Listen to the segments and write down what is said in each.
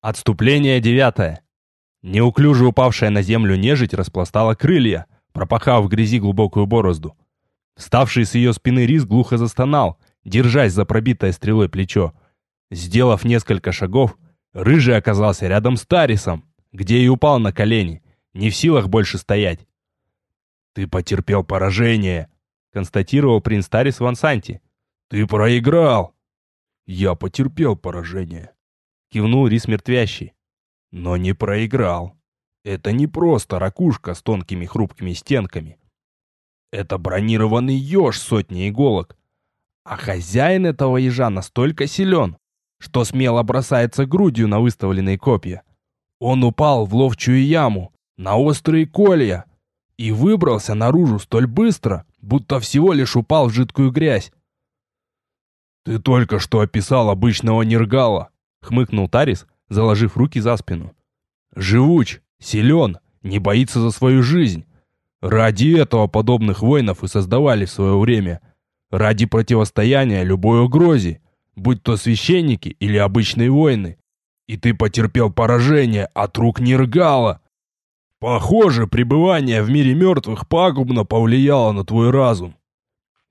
Отступление девятое. Неуклюже упавшая на землю нежить распластала крылья, пропахав в грязи глубокую борозду. Вставший с ее спины рис глухо застонал, держась за пробитое стрелой плечо. Сделав несколько шагов, рыжий оказался рядом с Тарисом, где и упал на колени, не в силах больше стоять. «Ты потерпел поражение», — констатировал принц Тарис Вансанти. «Ты проиграл!» «Я потерпел поражение», — кивнул рис мертвящий но не проиграл. Это не просто ракушка с тонкими хрупкими стенками. Это бронированный еж сотни иголок. А хозяин этого ежа настолько силен, что смело бросается грудью на выставленные копья. Он упал в ловчую яму, на острые колья, и выбрался наружу столь быстро, будто всего лишь упал в жидкую грязь. «Ты только что описал обычного нергала», — хмыкнул Тарис, заложив руки за спину. «Живуч, силен, не боится за свою жизнь. Ради этого подобных воинов и создавали в свое время. Ради противостояния любой угрозе, будь то священники или обычные воины. И ты потерпел поражение от рук Нергала. Похоже, пребывание в мире мертвых пагубно повлияло на твой разум.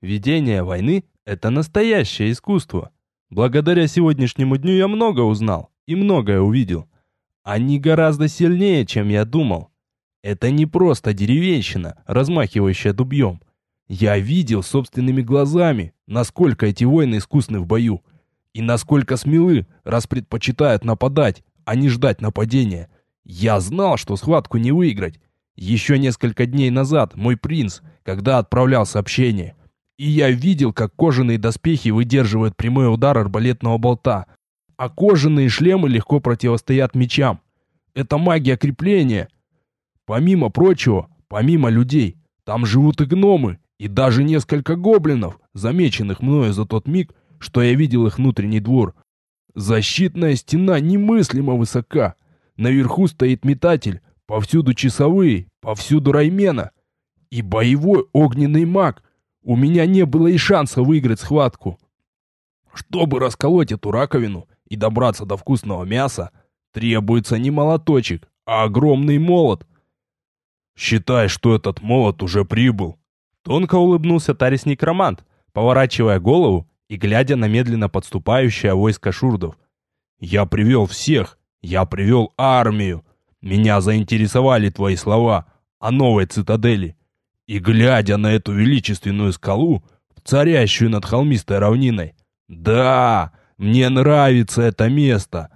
Ведение войны — это настоящее искусство. Благодаря сегодняшнему дню я много узнал и многое увидел. Они гораздо сильнее, чем я думал. Это не просто деревенщина, размахивающая дубьем. Я видел собственными глазами, насколько эти воины искусны в бою. И насколько смелы, раз предпочитают нападать, а не ждать нападения. Я знал, что схватку не выиграть. Еще несколько дней назад мой принц, когда отправлял сообщение. И я видел, как кожаные доспехи выдерживают прямой удар арбалетного болта, а кожаные шлемы легко противостоят мечам. Это магия крепления. Помимо прочего, помимо людей, там живут и гномы, и даже несколько гоблинов, замеченных мною за тот миг, что я видел их внутренний двор. Защитная стена немыслимо высока. Наверху стоит метатель, повсюду часовые, повсюду раймена. И боевой огненный маг. У меня не было и шанса выиграть схватку. Чтобы расколоть эту раковину, и добраться до вкусного мяса, требуется не молоточек, а огромный молот. Считай, что этот молот уже прибыл. Тонко улыбнулся Тарис Некромант, поворачивая голову и глядя на медленно подступающее войско шурдов. Я привел всех, я привел армию. Меня заинтересовали твои слова о новой цитадели. И глядя на эту величественную скалу, царящую над холмистой равниной, да, мне нравится это место.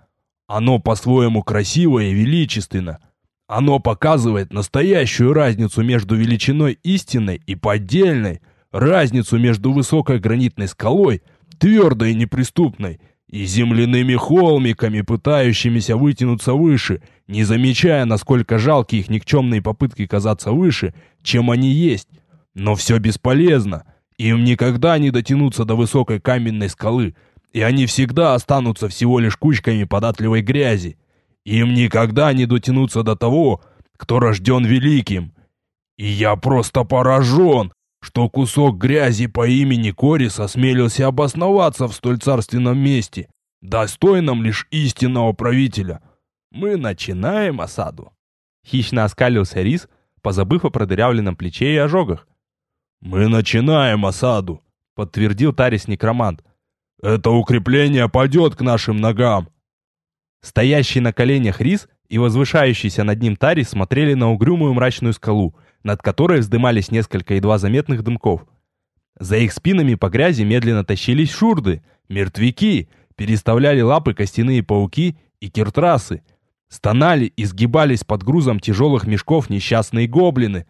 Оно по-своему красиво и величественно. Оно показывает настоящую разницу между величиной истинной и поддельной, разницу между высокой гранитной скалой, твердой и неприступной, и земляными холмиками, пытающимися вытянуться выше, не замечая, насколько жалки их никчемные попытки казаться выше, чем они есть. Но все бесполезно. Им никогда не дотянуться до высокой каменной скалы – и они всегда останутся всего лишь кучками податливой грязи. Им никогда не дотянуться до того, кто рожден великим. И я просто поражен, что кусок грязи по имени Корис осмелился обосноваться в столь царственном месте, достойном лишь истинного правителя. Мы начинаем осаду. Хищно оскалился Рис, позабыв о продырявленном плече и ожогах. «Мы начинаем осаду», — подтвердил Тарис Некромант. Это укрепление пойдет к нашим ногам!» Стоящий на коленях Рис и возвышающийся над ним Тари смотрели на угрюмую мрачную скалу, над которой вздымались несколько едва заметных дымков. За их спинами по грязи медленно тащились шурды, мертвяки, переставляли лапы костяные пауки и киртрасы. Стонали и сгибались под грузом тяжелых мешков несчастные гоблины.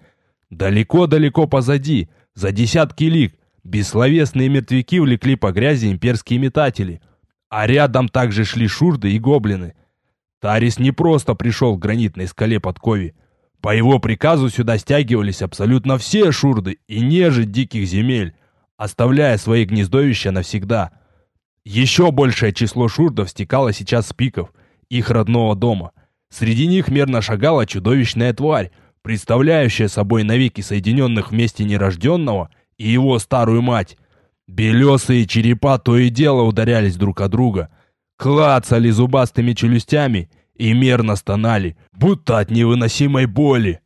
Далеко-далеко позади, за десятки лиг, Бессловесные мертвяки влекли по грязи имперские метатели, а рядом также шли шурды и гоблины. Тарис не просто пришел к гранитной скале под Кови. По его приказу сюда стягивались абсолютно все шурды и нежить диких земель, оставляя свои гнездовища навсегда. Еще большее число шурдов стекало сейчас с пиков, их родного дома. Среди них мерно шагала чудовищная тварь, представляющая собой навеки соединенных вместе нерожденного – и его старую мать. Белесые черепа то и дело ударялись друг о друга. клацали зубастыми челюстями и мерно стонали, будто от невыносимой боли.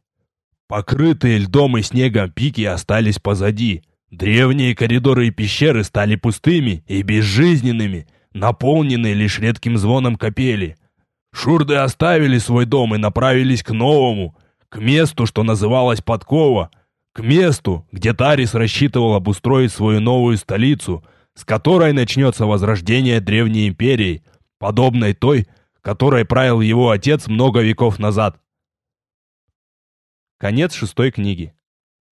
Покрытые льдом и снегом пики остались позади. Древние коридоры и пещеры стали пустыми и безжизненными, наполненные лишь редким звоном капели. Шурды оставили свой дом и направились к новому, к месту, что называлось Подкова, к месту, где Тарис рассчитывал обустроить свою новую столицу, с которой начнется возрождение Древней Империи, подобной той, которой правил его отец много веков назад. Конец шестой книги.